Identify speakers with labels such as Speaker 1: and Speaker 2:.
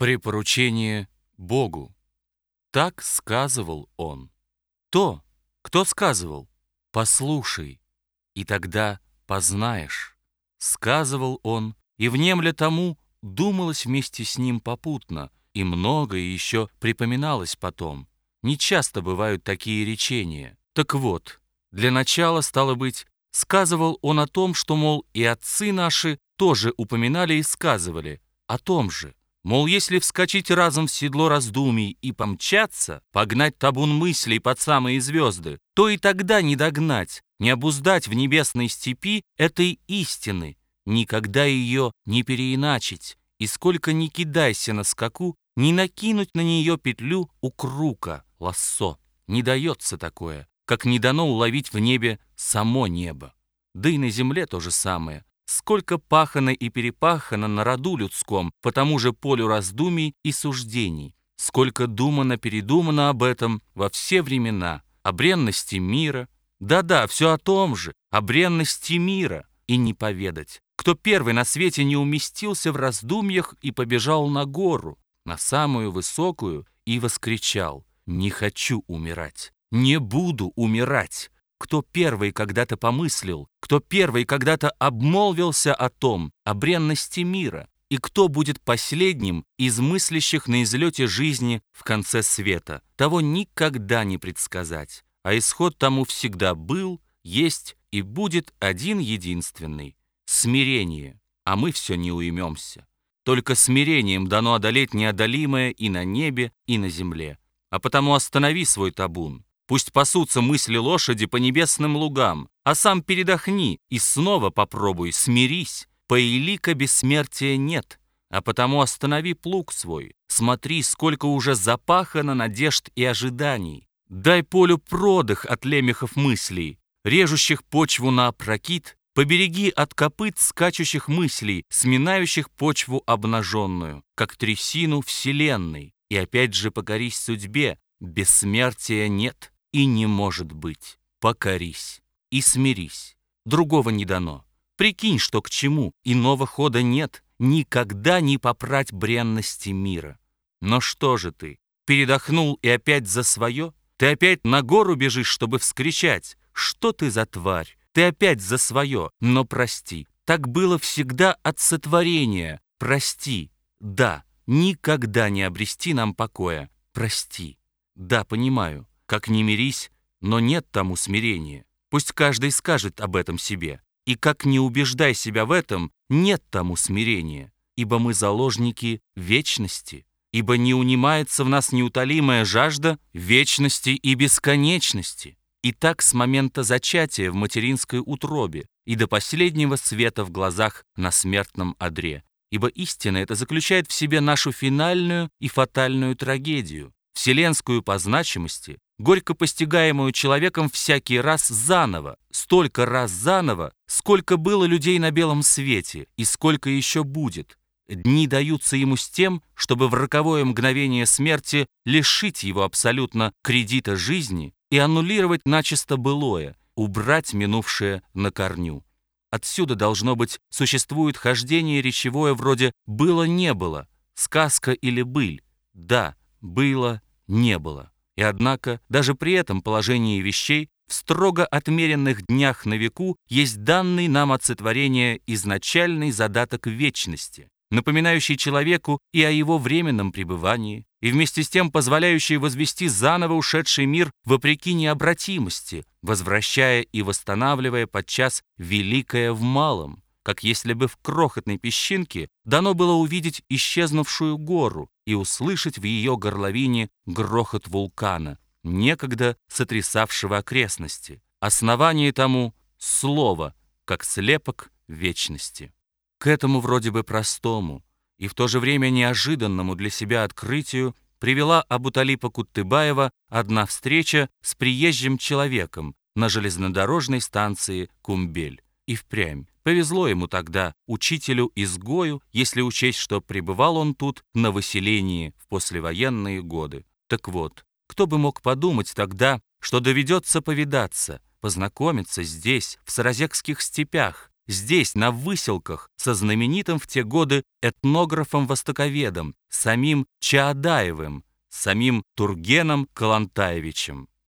Speaker 1: Препоручение Богу. Так сказывал он. То, кто сказывал, послушай, и тогда познаешь. Сказывал он, и внемля тому думалось вместе с ним попутно, и многое еще припоминалось потом. Нечасто бывают такие речения. Так вот, для начала, стало быть, сказывал он о том, что, мол, и отцы наши тоже упоминали и сказывали о том же. Мол, если вскочить разом в седло раздумий и помчаться, погнать табун мыслей под самые звезды, то и тогда не догнать, не обуздать в небесной степи этой истины, никогда ее не переиначить, и сколько ни кидайся на скаку, не накинуть на нее петлю у крука, лассо. Не дается такое, как не дано уловить в небе само небо. Да и на земле то же самое. Сколько пахано и перепахано на роду людском по тому же полю раздумий и суждений. Сколько думано-передумано об этом во все времена, о бренности мира. Да-да, все о том же, о бренности мира. И не поведать, кто первый на свете не уместился в раздумьях и побежал на гору, на самую высокую, и воскричал «Не хочу умирать, не буду умирать». Кто первый когда-то помыслил, кто первый когда-то обмолвился о том, о бренности мира, и кто будет последним из мыслящих на излете жизни в конце света, того никогда не предсказать, а исход тому всегда был, есть и будет один единственный — смирение, а мы все не уймемся. Только смирением дано одолеть неодолимое и на небе, и на земле. А потому останови свой табун, Пусть пасутся мысли лошади по небесным лугам, а сам передохни и снова попробуй, смирись. Поэлика бессмертия нет, а потому останови плуг свой. Смотри, сколько уже запахано надежд и ожиданий. Дай полю продых от лемехов мыслей, режущих почву на опрокид, побереги от копыт скачущих мыслей, сминающих почву обнаженную, как трясину вселенной. И опять же покорись судьбе, бессмертия нет и не может быть. Покорись и смирись. Другого не дано. Прикинь, что к чему, иного хода нет, никогда не попрать бренности мира. Но что же ты, передохнул и опять за свое? Ты опять на гору бежишь, чтобы вскричать. Что ты за тварь? Ты опять за свое, но прости. Так было всегда от сотворения. Прости. Да, никогда не обрести нам покоя. Прости. Да, понимаю. Как ни мирись, но нет тому смирения. Пусть каждый скажет об этом себе. И как не убеждай себя в этом, нет тому смирения. Ибо мы заложники вечности. Ибо не унимается в нас неутолимая жажда вечности и бесконечности. И так с момента зачатия в материнской утробе и до последнего света в глазах на смертном одре. Ибо истина это заключает в себе нашу финальную и фатальную трагедию, вселенскую по значимости, горько постигаемую человеком всякий раз заново, столько раз заново, сколько было людей на белом свете и сколько еще будет. Дни даются ему с тем, чтобы в роковое мгновение смерти лишить его абсолютно кредита жизни и аннулировать начисто былое, убрать минувшее на корню. Отсюда, должно быть, существует хождение речевое вроде «было-не было», «сказка» или «быль». Да, было, не было. И однако, даже при этом положении вещей, в строго отмеренных днях на веку есть данный нам от сотворения изначальный задаток вечности, напоминающий человеку и о его временном пребывании, и вместе с тем позволяющий возвести заново ушедший мир вопреки необратимости, возвращая и восстанавливая подчас великое в малом, как если бы в крохотной песчинке дано было увидеть исчезнувшую гору и услышать в ее горловине грохот вулкана, некогда сотрясавшего окрестности. Основание тому — слово, как слепок вечности. К этому вроде бы простому и в то же время неожиданному для себя открытию привела Абуталипа Куттыбаева одна встреча с приезжим человеком на железнодорожной станции Кумбель. И впрямь повезло ему тогда, учителю-изгою, если учесть, что пребывал он тут на выселении в послевоенные годы. Так вот, кто бы мог подумать тогда, что доведется повидаться, познакомиться здесь, в Саразекских степях, здесь, на выселках, со знаменитым в те годы этнографом-востоковедом, самим Чаадаевым, самим Тургеном Калантаевичем.